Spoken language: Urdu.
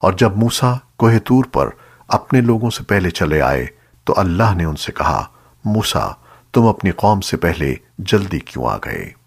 اور جب موسیٰ کوہ تور پر اپنے لوگوں سے پہلے چلے آئے، تو اللہ نے ان سے کہا، موسیٰ، تم اپنی قوم سے پہلے جلدی کیوں آگئے